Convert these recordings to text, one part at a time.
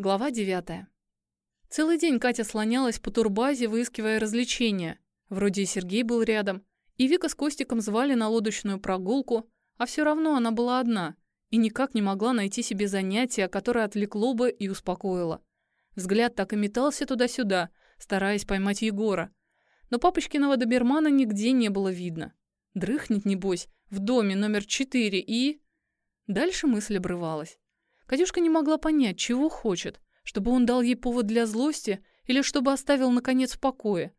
Глава 9. Целый день Катя слонялась по турбазе, выискивая развлечения. Вроде и Сергей был рядом, и Вика с Костиком звали на лодочную прогулку, а все равно она была одна и никак не могла найти себе занятие, которое отвлекло бы и успокоило. Взгляд так и метался туда-сюда, стараясь поймать Егора. Но папочкиного добермана нигде не было видно. Дрыхнет, небось, в доме номер четыре и... Дальше мысль обрывалась. Катюшка не могла понять, чего хочет, чтобы он дал ей повод для злости или чтобы оставил, наконец, в покое.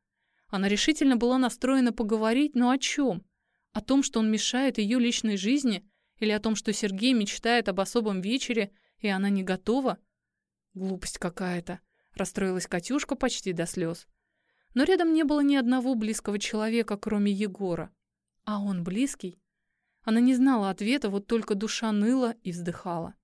Она решительно была настроена поговорить, но о чем? О том, что он мешает ее личной жизни, или о том, что Сергей мечтает об особом вечере, и она не готова? Глупость какая-то. Расстроилась Катюшка почти до слез. Но рядом не было ни одного близкого человека, кроме Егора. А он близкий? Она не знала ответа, вот только душа ныла и вздыхала.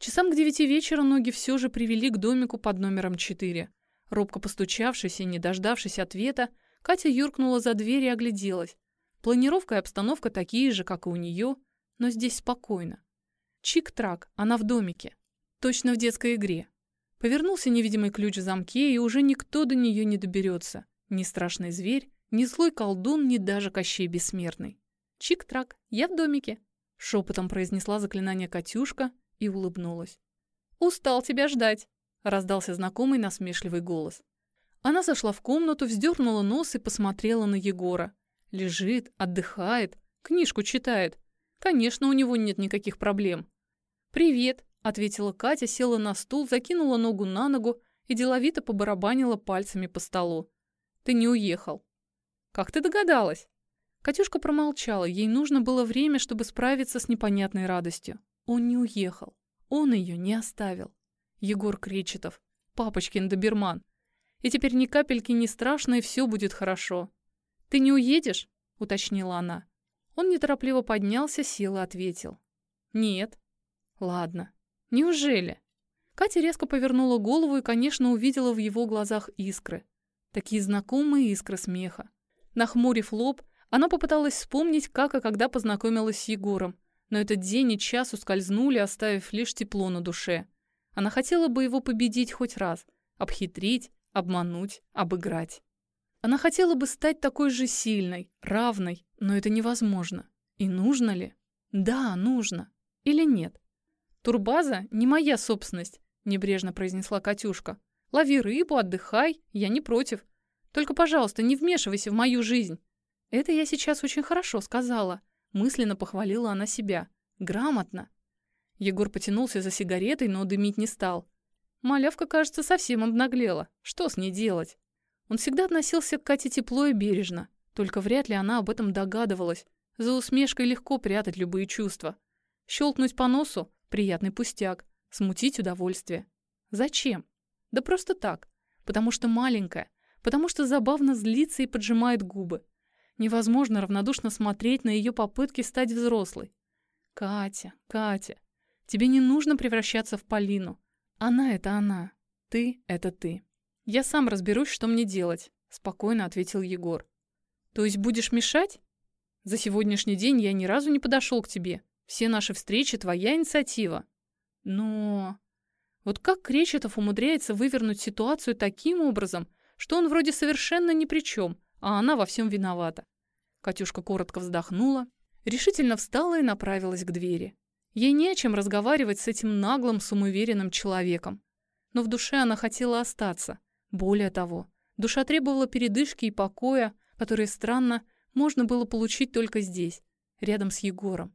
Часам к девяти вечера ноги все же привели к домику под номером четыре. Робко постучавшись и не дождавшись ответа, Катя юркнула за дверь и огляделась. Планировка и обстановка такие же, как и у нее, но здесь спокойно. Чик-трак, она в домике. Точно в детской игре. Повернулся невидимый ключ в замке, и уже никто до нее не доберется. Ни страшный зверь, ни злой колдун, ни даже Кощей Бессмертный. «Чик-трак, я в домике», — шепотом произнесла заклинание Катюшка, и улыбнулась. «Устал тебя ждать!» — раздался знакомый насмешливый голос. Она зашла в комнату, вздернула нос и посмотрела на Егора. Лежит, отдыхает, книжку читает. Конечно, у него нет никаких проблем. «Привет!» — ответила Катя, села на стул, закинула ногу на ногу и деловито побарабанила пальцами по столу. «Ты не уехал». «Как ты догадалась?» Катюшка промолчала, ей нужно было время, чтобы справиться с непонятной радостью. Он не уехал. Он ее не оставил. Егор Кречетов, папочкин доберман. И теперь ни капельки не страшно, и все будет хорошо. «Ты не уедешь?» — уточнила она. Он неторопливо поднялся, сел и ответил. «Нет». «Ладно. Неужели?» Катя резко повернула голову и, конечно, увидела в его глазах искры. Такие знакомые искры смеха. Нахмурив лоб, она попыталась вспомнить, как и когда познакомилась с Егором, но этот день и час ускользнули, оставив лишь тепло на душе. Она хотела бы его победить хоть раз, обхитрить, обмануть, обыграть. Она хотела бы стать такой же сильной, равной, но это невозможно. И нужно ли? Да, нужно. Или нет? Турбаза не моя собственность, небрежно произнесла Катюшка. Лови рыбу, отдыхай, я не против. Только, пожалуйста, не вмешивайся в мою жизнь. Это я сейчас очень хорошо сказала. Мысленно похвалила она себя. Грамотно. Егор потянулся за сигаретой, но дымить не стал. Малявка, кажется, совсем обнаглела. Что с ней делать? Он всегда относился к Кате тепло и бережно. Только вряд ли она об этом догадывалась. За усмешкой легко прятать любые чувства. Щелкнуть по носу — приятный пустяк. Смутить удовольствие. Зачем? Да просто так. Потому что маленькая. Потому что забавно злится и поджимает губы. Невозможно равнодушно смотреть на ее попытки стать взрослой. Катя, Катя, тебе не нужно превращаться в Полину. Она — это она. Ты — это ты. Я сам разберусь, что мне делать, — спокойно ответил Егор. То есть будешь мешать? За сегодняшний день я ни разу не подошел к тебе. Все наши встречи — твоя инициатива. Но... Вот как Кречетов умудряется вывернуть ситуацию таким образом, что он вроде совершенно ни при чем, а она во всем виновата. Катюшка коротко вздохнула, решительно встала и направилась к двери. Ей не о чем разговаривать с этим наглым, самоуверенным человеком. Но в душе она хотела остаться. Более того, душа требовала передышки и покоя, которые, странно, можно было получить только здесь, рядом с Егором.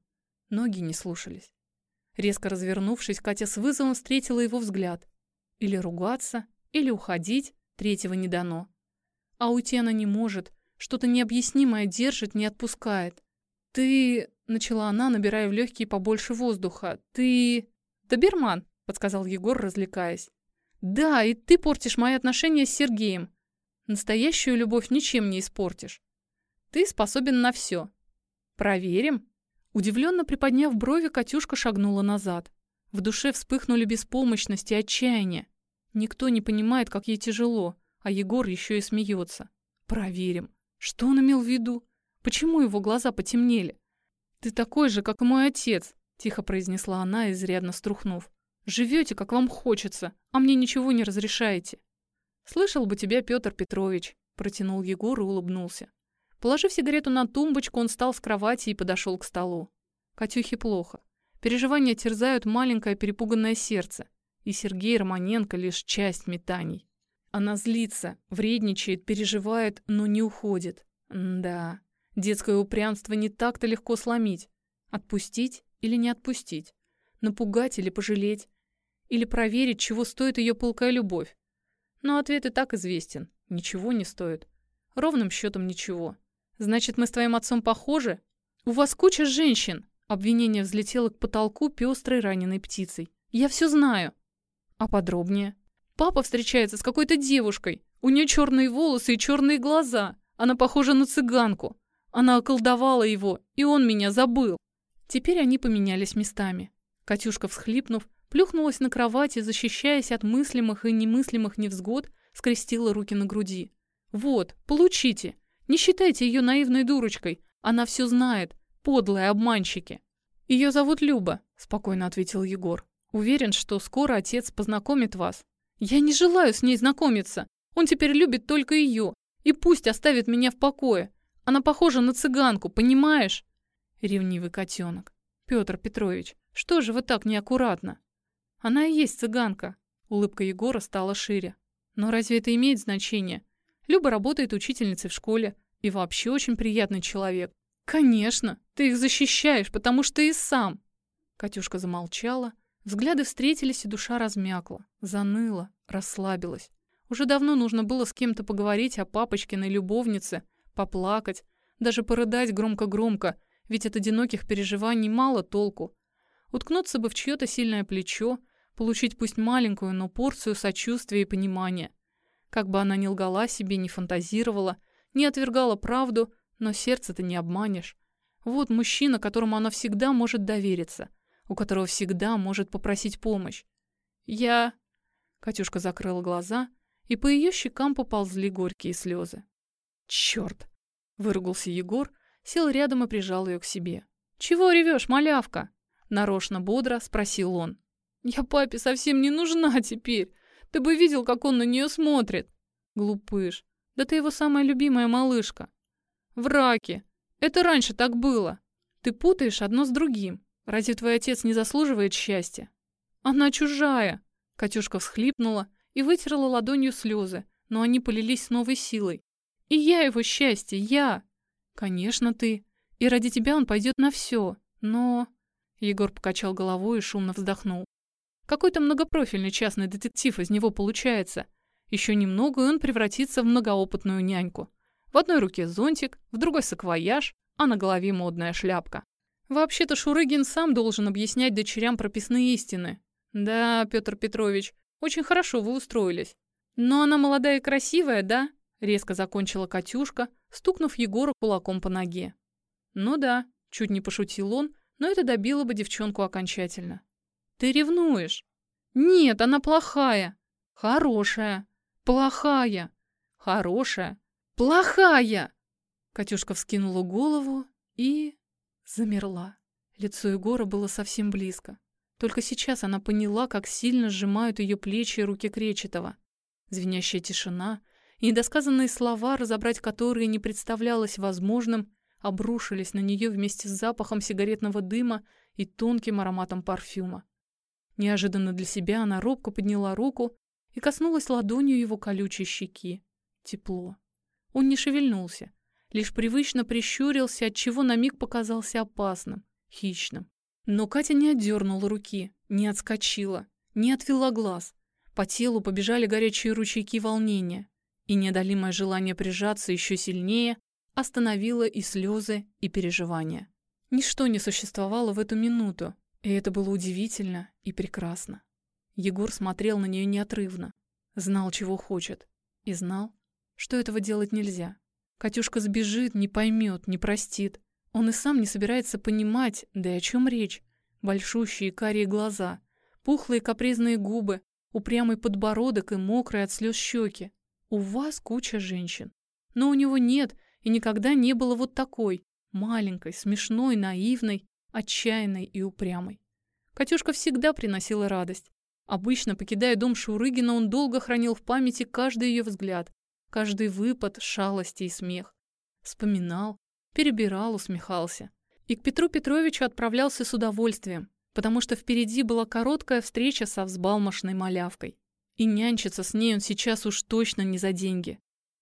Ноги не слушались. Резко развернувшись, Катя с вызовом встретила его взгляд. Или ругаться, или уходить, третьего не дано. А уйти она не может, что-то необъяснимое держит, не отпускает. «Ты...» — начала она, набирая в легкие побольше воздуха. «Ты...» «Доберман», — подсказал Егор, развлекаясь. «Да, и ты портишь мои отношения с Сергеем. Настоящую любовь ничем не испортишь. Ты способен на все. Проверим?» Удивленно приподняв брови, Катюшка шагнула назад. В душе вспыхнули беспомощность и отчаяние. Никто не понимает, как ей тяжело, а Егор еще и смеется. Проверим. Что он имел в виду? Почему его глаза потемнели? «Ты такой же, как и мой отец», — тихо произнесла она, изрядно струхнув. Живете, как вам хочется, а мне ничего не разрешаете. Слышал бы тебя, Петр Петрович, протянул Егор и улыбнулся. Положив сигарету на тумбочку, он встал с кровати и подошел к столу. Катюхе плохо. Переживания терзают маленькое перепуганное сердце. И Сергей Романенко лишь часть метаний. Она злится, вредничает, переживает, но не уходит. М да, детское упрямство не так-то легко сломить. Отпустить или не отпустить? Напугать или пожалеть? Или проверить, чего стоит ее пылкая любовь? Но ответ и так известен. Ничего не стоит. Ровным счетом ничего. Значит, мы с твоим отцом похожи? У вас куча женщин. Обвинение взлетело к потолку пестрой раненой птицей. Я все знаю. А подробнее? Папа встречается с какой-то девушкой. У нее черные волосы и черные глаза. Она похожа на цыганку. Она околдовала его, и он меня забыл. Теперь они поменялись местами. Катюшка, всхлипнув, плюхнулась на кровати, защищаясь от мыслимых и немыслимых невзгод, скрестила руки на груди. «Вот, получите. Не считайте ее наивной дурочкой. Она все знает. Подлые обманщики». «Ее зовут Люба», — спокойно ответил Егор. «Уверен, что скоро отец познакомит вас». «Я не желаю с ней знакомиться. Он теперь любит только ее. И пусть оставит меня в покое. Она похожа на цыганку, понимаешь?» Ревнивый котенок. «Петр Петрович, что же вы так неаккуратно?» «Она и есть цыганка». Улыбка Егора стала шире. «Но разве это имеет значение? Люба работает учительницей в школе и вообще очень приятный человек. Конечно, ты их защищаешь, потому что и сам. Катюшка замолчала, взгляды встретились, и душа размякла, заныла, расслабилась. Уже давно нужно было с кем-то поговорить о папочкиной любовнице, поплакать, даже порыдать громко-громко, ведь от одиноких переживаний мало толку. Уткнуться бы в чье-то сильное плечо, получить пусть маленькую, но порцию сочувствия и понимания. Как бы она ни лгала себе, не фантазировала, не отвергала правду, но сердце-то не обманешь. Вот мужчина, которому она всегда может довериться, у которого всегда может попросить помощь. Я... Катюшка закрыла глаза, и по ее щекам поползли горькие слезы. «Черт!» — выругался Егор, сел рядом и прижал ее к себе. «Чего ревешь, малявка?» — нарочно бодро спросил он. «Я папе совсем не нужна теперь. Ты бы видел, как он на нее смотрит. Глупыш. Да ты его самая любимая малышка. Враки. Это раньше так было. Ты путаешь одно с другим. Разве твой отец не заслуживает счастья? Она чужая. Катюшка всхлипнула и вытерла ладонью слезы, но они полились с новой силой. И я его счастье, я. Конечно, ты. И ради тебя он пойдет на все. Но... Егор покачал головой и шумно вздохнул. Какой-то многопрофильный частный детектив из него получается. Еще немного, и он превратится в многоопытную няньку. В одной руке зонтик, в другой саквояж, а на голове модная шляпка. Вообще-то Шурыгин сам должен объяснять дочерям прописные истины. Да, Петр Петрович, очень хорошо вы устроились. Но она молодая и красивая, да? Резко закончила Катюшка, стукнув Егора кулаком по ноге. Ну да, чуть не пошутил он, но это добило бы девчонку окончательно. Ты ревнуешь? Нет, она плохая. Хорошая. Плохая. Хорошая. Плохая. Катюшка вскинула голову и... замерла. Лицо Егора было совсем близко. Только сейчас она поняла, как сильно сжимают ее плечи и руки Кречетова. Звенящая тишина и недосказанные слова, разобрать которые не представлялось возможным, обрушились на нее вместе с запахом сигаретного дыма и тонким ароматом парфюма. Неожиданно для себя она робко подняла руку и коснулась ладонью его колючей щеки. Тепло. Он не шевельнулся, лишь привычно прищурился, отчего на миг показался опасным, хищным. Но Катя не отдернула руки, не отскочила, не отвела глаз. По телу побежали горячие ручейки волнения, и неодолимое желание прижаться еще сильнее остановило и слезы, и переживания. Ничто не существовало в эту минуту, и это было удивительно и прекрасно. Егор смотрел на нее неотрывно, знал, чего хочет, и знал, что этого делать нельзя. Катюшка сбежит, не поймет, не простит. Он и сам не собирается понимать, да и о чем речь. Большущие карие глаза, пухлые капризные губы, упрямый подбородок и мокрые от слез щеки. У вас куча женщин. Но у него нет и никогда не было вот такой, маленькой, смешной, наивной, отчаянной и упрямой. Катюшка всегда приносила радость, Обычно, покидая дом Шурыгина, он долго хранил в памяти каждый ее взгляд, каждый выпад, шалости и смех. Вспоминал, перебирал, усмехался. И к Петру Петровичу отправлялся с удовольствием, потому что впереди была короткая встреча со взбалмошной малявкой. И нянчиться с ней он сейчас уж точно не за деньги.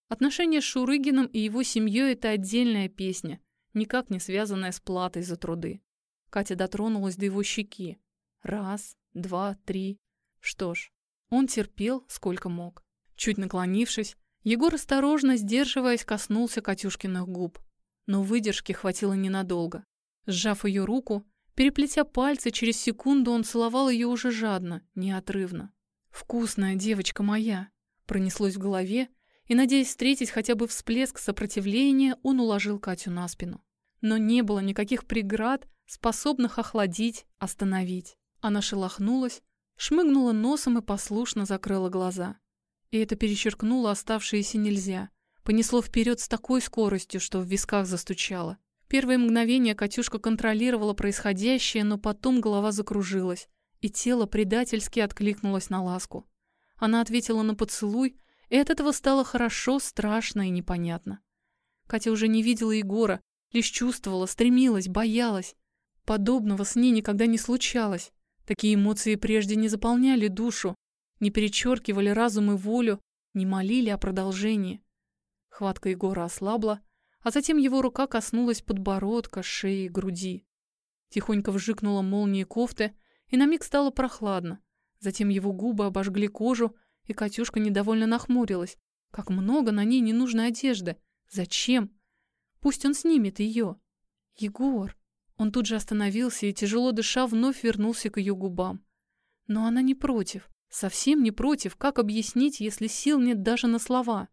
Отношения с Шурыгиным и его семьей – это отдельная песня, никак не связанная с платой за труды. Катя дотронулась до его щеки. Раз, два, три. Что ж, он терпел, сколько мог. Чуть наклонившись, Егор осторожно, сдерживаясь, коснулся Катюшкиных губ. Но выдержки хватило ненадолго. Сжав ее руку, переплетя пальцы, через секунду он целовал ее уже жадно, неотрывно. «Вкусная девочка моя!» Пронеслось в голове, и, надеясь встретить хотя бы всплеск сопротивления, он уложил Катю на спину. Но не было никаких преград, способных охладить, остановить. Она шелохнулась, шмыгнула носом и послушно закрыла глаза. И это перечеркнуло оставшиеся нельзя. Понесло вперед с такой скоростью, что в висках застучало. Первые мгновения Катюшка контролировала происходящее, но потом голова закружилась, и тело предательски откликнулось на ласку. Она ответила на поцелуй, и от этого стало хорошо, страшно и непонятно. Катя уже не видела Егора, лишь чувствовала, стремилась, боялась. Подобного с ней никогда не случалось. Такие эмоции прежде не заполняли душу, не перечеркивали разум и волю, не молили о продолжении. Хватка Егора ослабла, а затем его рука коснулась подбородка, шеи, груди. Тихонько вжикнула молния кофты, и на миг стало прохладно. Затем его губы обожгли кожу, и Катюшка недовольно нахмурилась. Как много на ней ненужной одежды. Зачем? Пусть он снимет ее. Егор. Он тут же остановился и, тяжело дыша, вновь вернулся к ее губам. Но она не против. Совсем не против. Как объяснить, если сил нет даже на слова?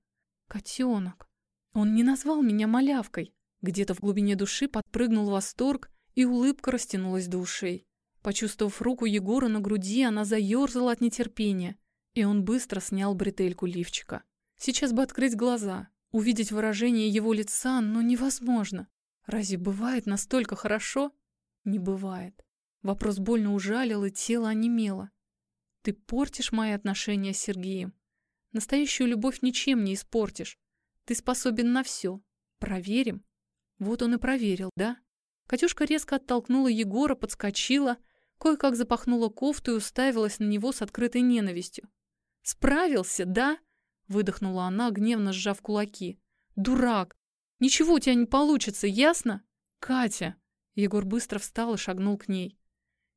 Котенок. Он не назвал меня малявкой. Где-то в глубине души подпрыгнул восторг, и улыбка растянулась до ушей. Почувствовав руку Егора на груди, она заерзала от нетерпения, и он быстро снял бретельку лифчика. Сейчас бы открыть глаза, увидеть выражение его лица, но невозможно. Разве бывает настолько хорошо? Не бывает. Вопрос больно ужалил, и тело онемело. Ты портишь мои отношения с Сергеем. Настоящую любовь ничем не испортишь. Ты способен на все. Проверим. Вот он и проверил, да? Катюшка резко оттолкнула Егора, подскочила, кое-как запахнула кофту и уставилась на него с открытой ненавистью. «Справился, да?» — выдохнула она, гневно сжав кулаки. «Дурак! Ничего у тебя не получится, ясно? Катя!» Егор быстро встал и шагнул к ней.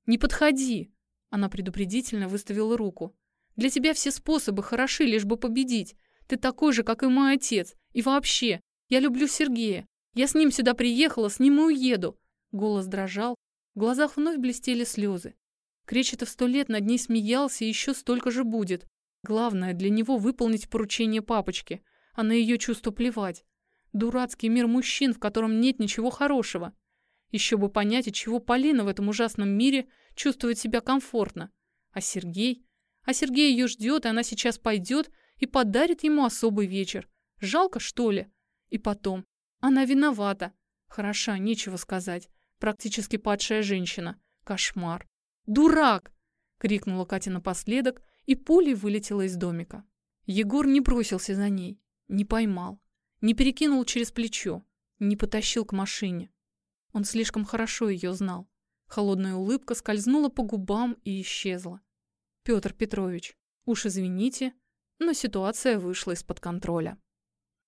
«Не подходи!» Она предупредительно выставила руку. «Для тебя все способы хороши, лишь бы победить. Ты такой же, как и мой отец. И вообще, я люблю Сергея. Я с ним сюда приехала, с ним и уеду». Голос дрожал, в глазах вновь блестели слезы. Кречетов сто лет над ней смеялся и еще столько же будет. Главное для него выполнить поручение папочки, а на ее чувство плевать. Дурацкий мир мужчин, в котором нет ничего хорошего. Еще бы понять, от чего Полина в этом ужасном мире чувствует себя комфортно. А Сергей? А Сергей ее ждет, и она сейчас пойдет и подарит ему особый вечер. Жалко, что ли? И потом. Она виновата. Хороша, нечего сказать. Практически падшая женщина. Кошмар. «Дурак!» — крикнула Катя напоследок и пулей вылетела из домика. Егор не бросился за ней, не поймал. Не перекинул через плечо, не потащил к машине. Он слишком хорошо ее знал. Холодная улыбка скользнула по губам и исчезла. «Петр Петрович, уж извините, но ситуация вышла из-под контроля».